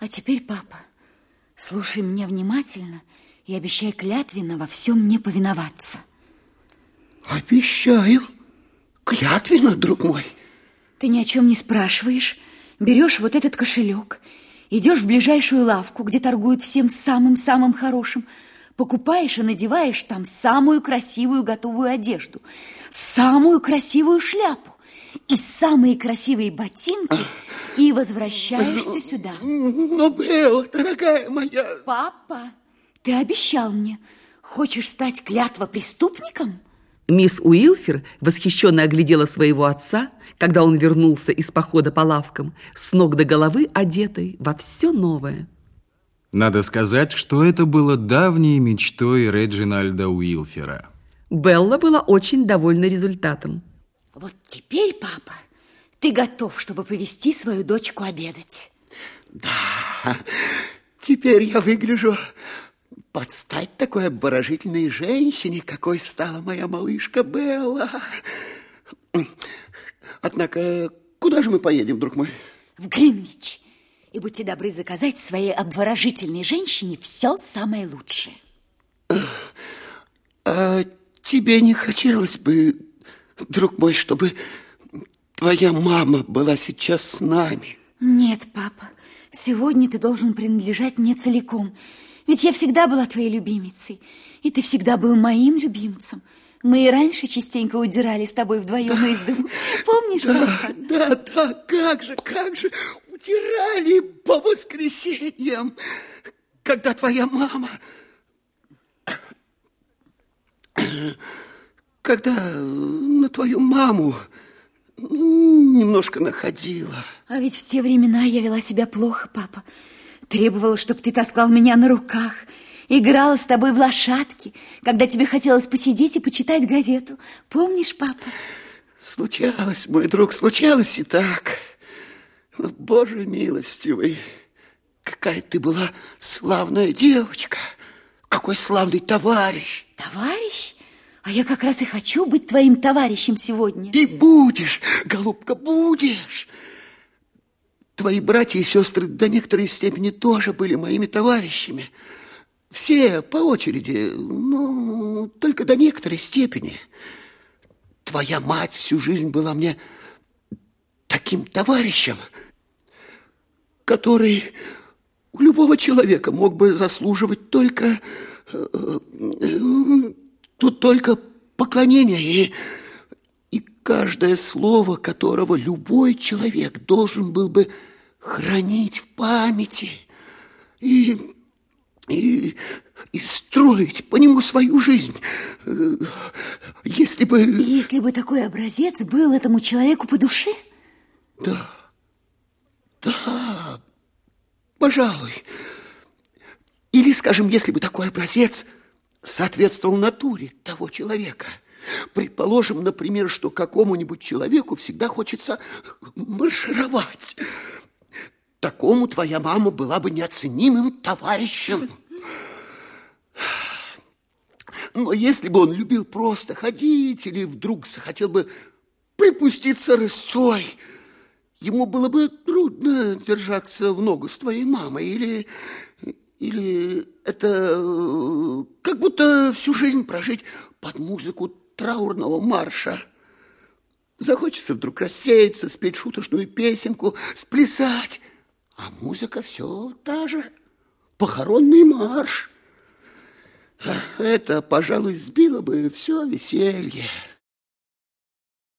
А теперь, папа, слушай меня внимательно и обещай клятвенно во всем мне повиноваться. Обещаю. Клятвенно, друг мой. Ты ни о чем не спрашиваешь, берешь вот этот кошелек, идешь в ближайшую лавку, где торгуют всем самым-самым хорошим, покупаешь и надеваешь там самую красивую готовую одежду, самую красивую шляпу и самые красивые ботинки и возвращаешься сюда. Но, Белла, дорогая моя... Папа, ты обещал мне, хочешь стать клятва преступником? Мисс Уилфер восхищенно оглядела своего отца, когда он вернулся из похода по лавкам, с ног до головы одетый во все новое. Надо сказать, что это было давней мечтой Реджинальда Уилфера. Белла была очень довольна результатом. Вот теперь, папа, ты готов, чтобы повести свою дочку обедать. Да, теперь я выгляжу под стать такой обворожительной женщине, какой стала моя малышка Белла. Однако, куда же мы поедем, друг мой? В Гринвич. И будьте добры заказать своей обворожительной женщине все самое лучшее. А тебе не хотелось бы, друг мой, чтобы твоя мама была сейчас с нами? Нет, папа, сегодня ты должен принадлежать мне целиком. Ведь я всегда была твоей любимицей, и ты всегда был моим любимцем. Мы и раньше частенько удирали с тобой вдвоем да, из дому. Помнишь, да, папа? Да, да, как же, как же удирали по воскресеньям, когда твоя мама... Когда на твою маму немножко находила. А ведь в те времена я вела себя плохо, папа. Требовала, чтобы ты таскал меня на руках, играла с тобой в лошадки, когда тебе хотелось посидеть и почитать газету. Помнишь, папа? Случалось, мой друг, случалось и так. Но, Боже милостивый, какая ты была славная девочка, какой славный товарищ. Товарищ? А я как раз и хочу быть твоим товарищем сегодня. И будешь, голубка, будешь. Твои братья и сестры до некоторой степени тоже были моими товарищами. Все по очереди, но только до некоторой степени. Твоя мать всю жизнь была мне таким товарищем, который у любого человека мог бы заслуживать только, э, тут только поклонения и, и каждое слово которого любой человек должен был бы хранить в памяти и, и, и строить по нему свою жизнь. Если бы... Если бы такой образец был этому человеку по душе? Да, да, пожалуй. Или, скажем, если бы такой образец соответствовал натуре того человека. Предположим, например, что какому-нибудь человеку всегда хочется маршировать. Такому твоя мама была бы неоценимым товарищем. Но если бы он любил просто ходить или вдруг захотел бы припуститься рысцой, ему было бы трудно держаться в ногу с твоей мамой или... Или это как будто всю жизнь прожить под музыку траурного марша. Захочется вдруг рассеяться, спеть шуточную песенку, сплясать, а музыка все та же. Похоронный марш. Это, пожалуй, сбило бы все веселье.